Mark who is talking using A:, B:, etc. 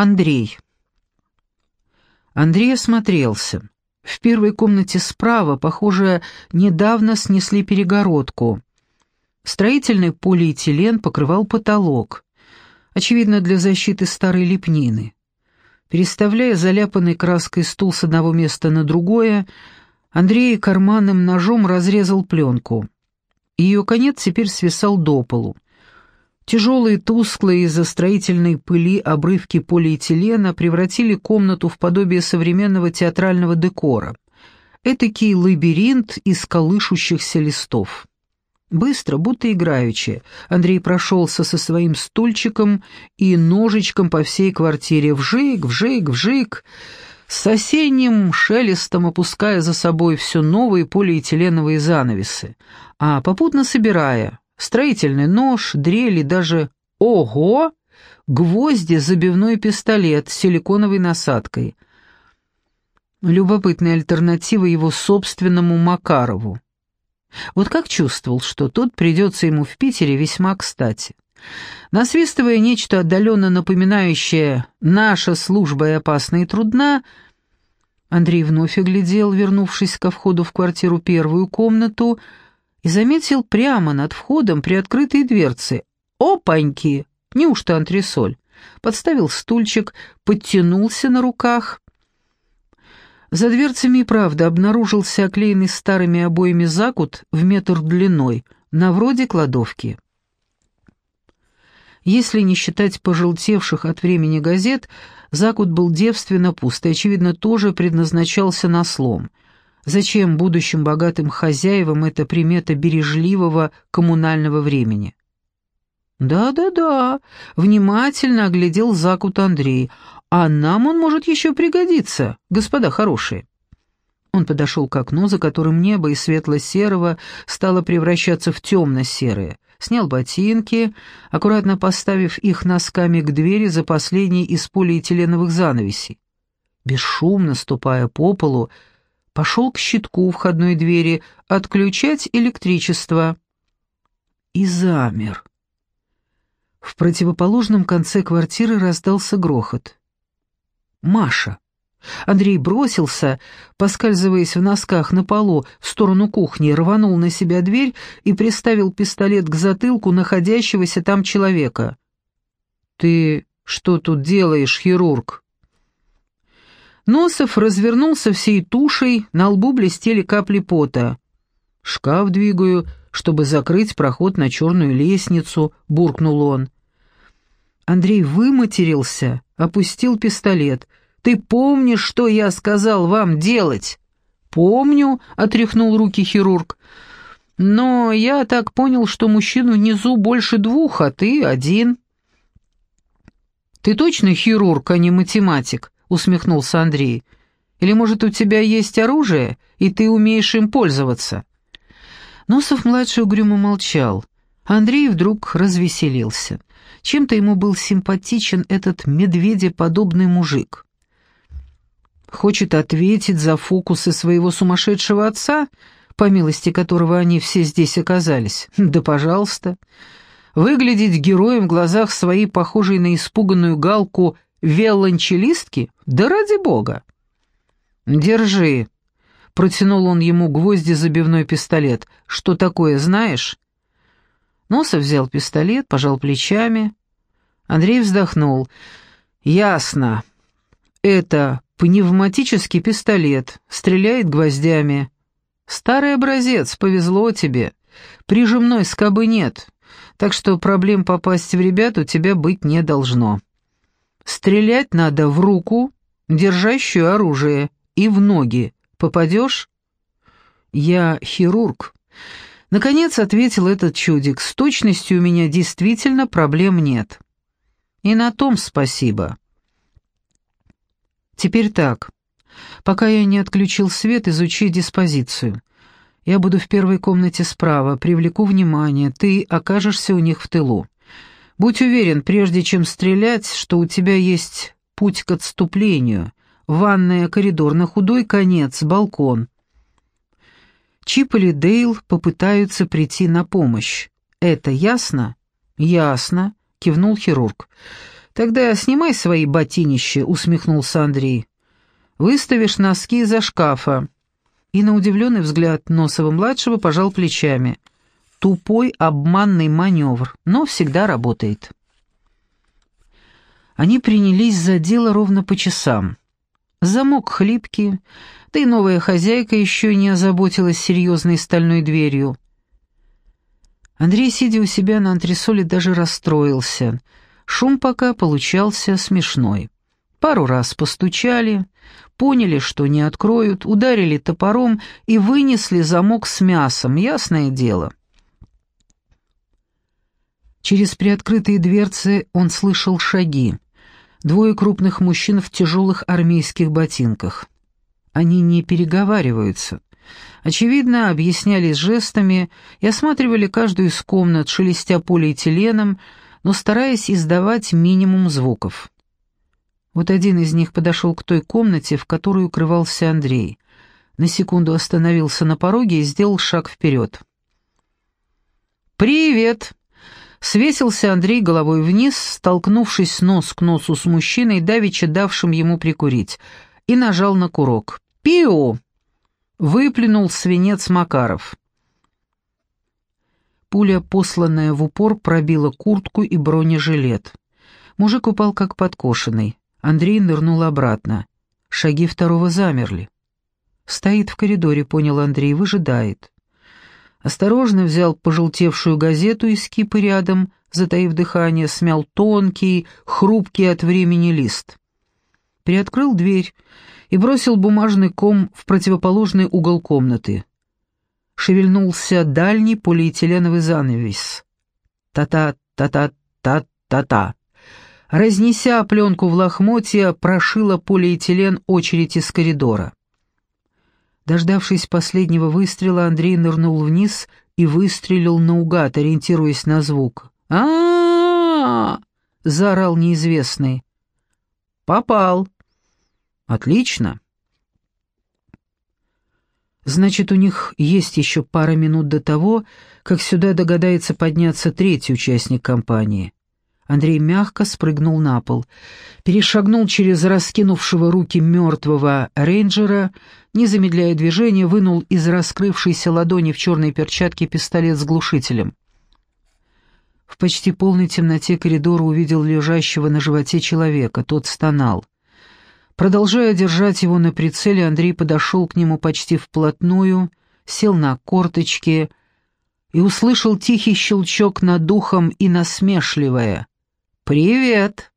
A: Андрей. Андрей осмотрелся. В первой комнате справа, похоже, недавно снесли перегородку. Строительный полиэтилен покрывал потолок. Очевидно, для защиты старой лепнины. Переставляя заляпанный краской стул с одного места на другое, Андрей карманным ножом разрезал пленку. Ее конец теперь свисал до полу. Тяжелые, тусклые из-за строительной пыли обрывки полиэтилена превратили комнату в подобие современного театрального декора. Этакий лабиринт из колышущихся листов. Быстро, будто играючи, Андрей прошелся со своим стульчиком и ножичком по всей квартире. Вжик, вжик, вжик, с осенним шелестом опуская за собой все новые полиэтиленовые занавесы, а попутно собирая строительный нож, дрели, даже «Ого!» гвозди, забивной пистолет с силиконовой насадкой. Любопытная альтернатива его собственному Макарову. Вот как чувствовал, что тот придется ему в Питере весьма кстати. Насвистывая нечто отдаленно напоминающее «наша служба и опасна и трудна», Андрей вновь оглядел, вернувшись ко входу в квартиру первую комнату, и заметил прямо над входом приоткрытые дверцы. «Опаньки! Неужто антресоль?» Подставил стульчик, подтянулся на руках за дверцами и правда обнаружился оклеенный старыми обоями закут в метр длиной, на вроде кладовки. Если не считать пожелтевших от времени газет, закут был девственно пуст и, очевидно, тоже предназначался на слом. Зачем будущим богатым хозяевам эта примета бережливого коммунального времени? «Да-да-да», — внимательно оглядел закут Андрей, — а нам он может еще пригодиться, господа хорошие». Он подошел к окну, за которым небо из светло-серого стало превращаться в темно-серое, снял ботинки, аккуратно поставив их носками к двери за последней из полиэтиленовых занавесей. Бесшумно ступая по полу, пошел к щитку у входной двери отключать электричество. И замер. В противоположном конце квартиры раздался грохот. Маша. Андрей бросился, поскальзываясь в носках на полу, в сторону кухни, рванул на себя дверь и приставил пистолет к затылку находящегося там человека. «Ты что тут делаешь, хирург?» Носов развернулся всей тушей, на лбу блестели капли пота. «Шкаф двигаю, чтобы закрыть проход на черную лестницу», — буркнул он. Андрей выматерился, опустил пистолет. «Ты помнишь, что я сказал вам делать?» «Помню», — отряхнул руки хирург. «Но я так понял, что мужчин внизу больше двух, а ты один». «Ты точно хирург, а не математик?» — усмехнулся Андрей. «Или, может, у тебя есть оружие, и ты умеешь им пользоваться?» Носов-младший угрюмо молчал. Андрей вдруг развеселился. Чем-то ему был симпатичен этот медведеподобный мужик. Хочет ответить за фокусы своего сумасшедшего отца, по милости которого они все здесь оказались. Да пожалуйста. Выглядеть героем в глазах своей, похожей на испуганную галку, виолончелистки? Да ради бога! «Держи», — протянул он ему гвозди забивной пистолет. «Что такое, знаешь?» Носов взял пистолет, пожал плечами. Андрей вздохнул. «Ясно. Это пневматический пистолет, стреляет гвоздями. Старый образец, повезло тебе. Прижимной скобы нет, так что проблем попасть в ребят у тебя быть не должно. Стрелять надо в руку, держащую оружие, и в ноги. Попадешь?» «Я хирург». Наконец ответил этот чудик, с точностью у меня действительно проблем нет. И на том спасибо. Теперь так. Пока я не отключил свет, изучи диспозицию. Я буду в первой комнате справа, привлеку внимание, ты окажешься у них в тылу. Будь уверен, прежде чем стрелять, что у тебя есть путь к отступлению. Ванная, коридор, на худой конец, балкон. Чип или Дейл попытаются прийти на помощь. Это ясно? Ясно, кивнул хирург. «Тогда снимай свои ботинища», — усмехнулся Андрей. «Выставишь носки из-за шкафа». И на удивленный взгляд Носова-младшего пожал плечами. Тупой обманный маневр, но всегда работает. Они принялись за дело ровно по часам. Замок хлипкий, да и новая хозяйка еще не озаботилась серьезной стальной дверью. Андрей, сидя у себя на антресоле, даже расстроился. Шум пока получался смешной. Пару раз постучали, поняли, что не откроют, ударили топором и вынесли замок с мясом, ясное дело. Через приоткрытые дверцы он слышал шаги. Двое крупных мужчин в тяжелых армейских ботинках. Они не переговариваются. Очевидно, объяснялись жестами и осматривали каждую из комнат, шелестя полиэтиленом, но стараясь издавать минимум звуков. Вот один из них подошел к той комнате, в которой укрывался Андрей. На секунду остановился на пороге и сделал шаг вперед. «Привет!» Свесился Андрей головой вниз, столкнувшись нос к носу с мужчиной, давеча давшим ему прикурить, и нажал на курок. «Пиу!» — выплюнул свинец Макаров. Пуля, посланная в упор, пробила куртку и бронежилет. Мужик упал как подкошенный. Андрей нырнул обратно. Шаги второго замерли. «Стоит в коридоре», — понял Андрей, — выжидает осторожно взял пожелтевшую газету из кипы рядом, затаив дыхание, смял тонкий, хрупкий от времени лист. Приоткрыл дверь и бросил бумажный ком в противоположный угол комнаты. Шевельнулся дальний полиэтиленовый занавес. Та-та-та-та-та-та-та. Разнеся пленку в лохмотья, прошила полиэтилен очередь из коридора. Дождавшись последнего выстрела, Андрей нырнул вниз и выстрелил наугад, ориентируясь на звук. а, -а, заорал неизвестный. «Попал». «Отлично». Значит, у них есть еще пара минут до того, как сюда догадается подняться третий участник компании. Андрей мягко спрыгнул на пол, перешагнул через раскинувшего руки мертвого рейнджера, не замедляя движения, вынул из раскрывшейся ладони в черной перчатке пистолет с глушителем. В почти полной темноте коридора увидел лежащего на животе человека, тот стонал. Продолжая держать его на прицеле, Андрей подошел к нему почти вплотную, сел на корточки и услышал тихий щелчок над духом и насмешливое — «Привет!»